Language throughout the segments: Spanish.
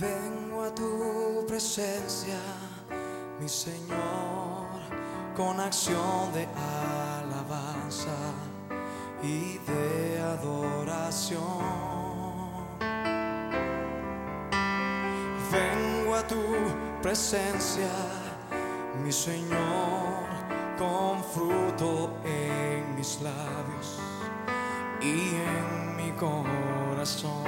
Vengo a tu presencia, mi Señor, con acción de alabanza y de adoración. Vengo a tu presencia, mi Señor, con fruto en mis labios y en mi corazón.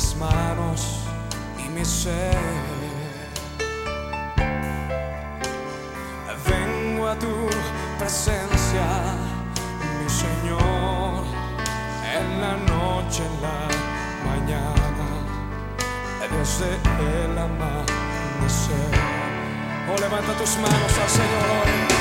Mis manos y mi ser. Vengo a tu presencia, mi Señor, en la noche, en la mañana, desde el amanecer. Oh, levanta tus manos al Señor.